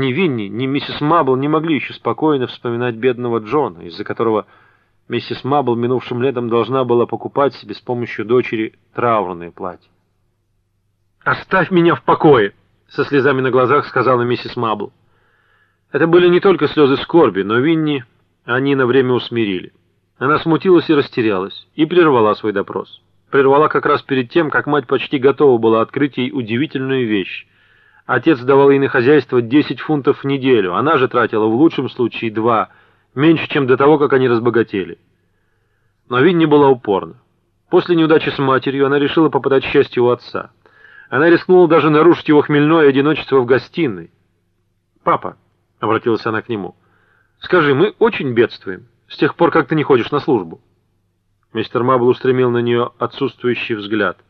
Ни Винни, ни миссис Мабл не могли еще спокойно вспоминать бедного Джона, из-за которого миссис Мабл минувшим летом должна была покупать себе с помощью дочери траурное платье. «Оставь меня в покое!» — со слезами на глазах сказала миссис Мабл. Это были не только слезы скорби, но Винни они на время усмирили. Она смутилась и растерялась, и прервала свой допрос. Прервала как раз перед тем, как мать почти готова была открыть ей удивительную вещь. Отец давал ей на хозяйство 10 фунтов в неделю, она же тратила в лучшем случае два, меньше, чем до того, как они разбогатели. Но Винни была упорна. После неудачи с матерью она решила попытать счастье у отца. Она рискнула даже нарушить его хмельное одиночество в гостиной. «Папа», — обратилась она к нему, — «скажи, мы очень бедствуем, с тех пор, как ты не ходишь на службу». Мистер Мабл устремил на нее отсутствующий взгляд —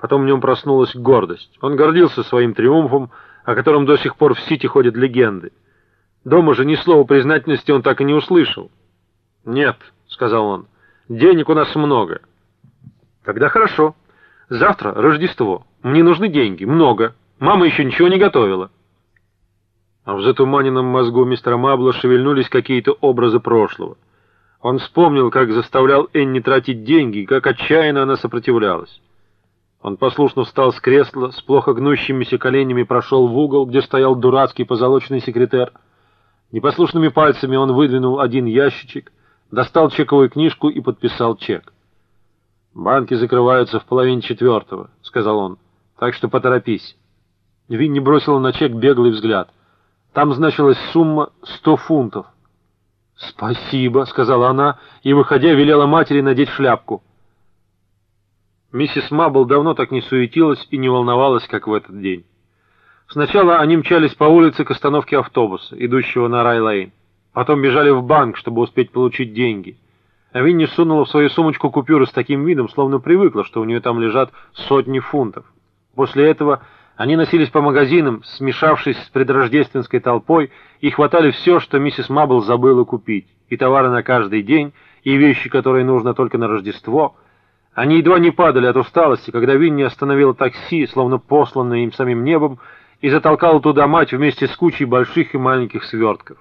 Потом в нем проснулась гордость. Он гордился своим триумфом, о котором до сих пор в Сити ходят легенды. Дома же ни слова признательности он так и не услышал. «Нет», — сказал он, — «денег у нас много». «Тогда хорошо. Завтра Рождество. Мне нужны деньги. Много. Мама еще ничего не готовила». А в затуманенном мозгу мистера Мабла шевельнулись какие-то образы прошлого. Он вспомнил, как заставлял Энни тратить деньги, как отчаянно она сопротивлялась. Он послушно встал с кресла, с плохо гнущимися коленями прошел в угол, где стоял дурацкий позолоченный секретарь. Непослушными пальцами он выдвинул один ящичек, достал чековую книжку и подписал чек. «Банки закрываются в половине четвертого», — сказал он, — «так что поторопись». Винни бросила на чек беглый взгляд. Там значилась сумма сто фунтов. «Спасибо», — сказала она, и, выходя, велела матери надеть шляпку. Миссис Мабл давно так не суетилась и не волновалась, как в этот день. Сначала они мчались по улице к остановке автобуса, идущего на Рай-Лейн. Потом бежали в банк, чтобы успеть получить деньги. А Винни сунула в свою сумочку купюры с таким видом, словно привыкла, что у нее там лежат сотни фунтов. После этого они носились по магазинам, смешавшись с предрождественской толпой, и хватали все, что миссис Мабл забыла купить. И товары на каждый день, и вещи, которые нужно только на Рождество — они едва не падали от усталости, когда Винни остановила такси, словно посланное им самим небом, и затолкала туда мать вместе с кучей больших и маленьких свертков.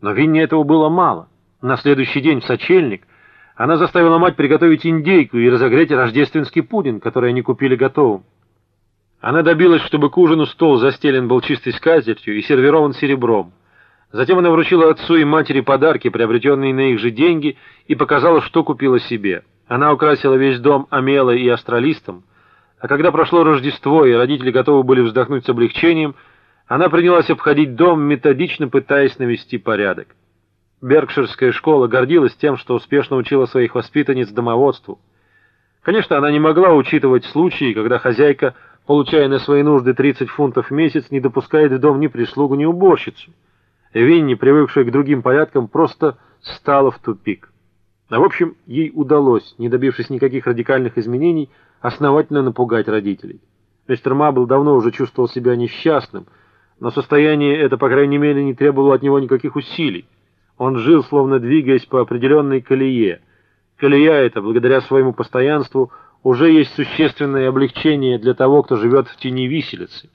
Но Винни этого было мало. На следующий день в сочельник она заставила мать приготовить индейку и разогреть рождественский пудинг, который они купили готовым. Она добилась, чтобы к ужину стол застелен был чистой скатертью и сервирован серебром. Затем она вручила отцу и матери подарки, приобретенные на их же деньги, и показала, что купила себе. Она украсила весь дом омелой и астралистом, а когда прошло Рождество и родители готовы были вздохнуть с облегчением, она принялась обходить дом, методично пытаясь навести порядок. Беркширская школа гордилась тем, что успешно учила своих воспитанниц домоводству. Конечно, она не могла учитывать случаи, когда хозяйка, получая на свои нужды 30 фунтов в месяц, не допускает в дом ни прислугу, ни уборщицу. Винни, привыкшая к другим порядкам, просто стала в тупик. А в общем, ей удалось, не добившись никаких радикальных изменений, основательно напугать родителей. Мистер Мабл давно уже чувствовал себя несчастным, но состояние это, по крайней мере, не требовало от него никаких усилий. Он жил, словно двигаясь по определенной колее. Колея эта, благодаря своему постоянству, уже есть существенное облегчение для того, кто живет в тени виселицы.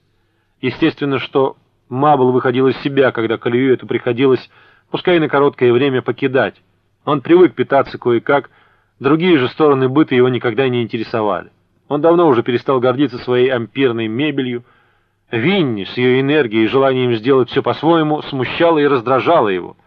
Естественно, что Мабл выходил из себя, когда колею эту приходилось, пускай на короткое время, покидать. Он привык питаться кое-как, другие же стороны быта его никогда не интересовали. Он давно уже перестал гордиться своей ампирной мебелью. Винни с ее энергией и желанием сделать все по-своему смущала и раздражала его —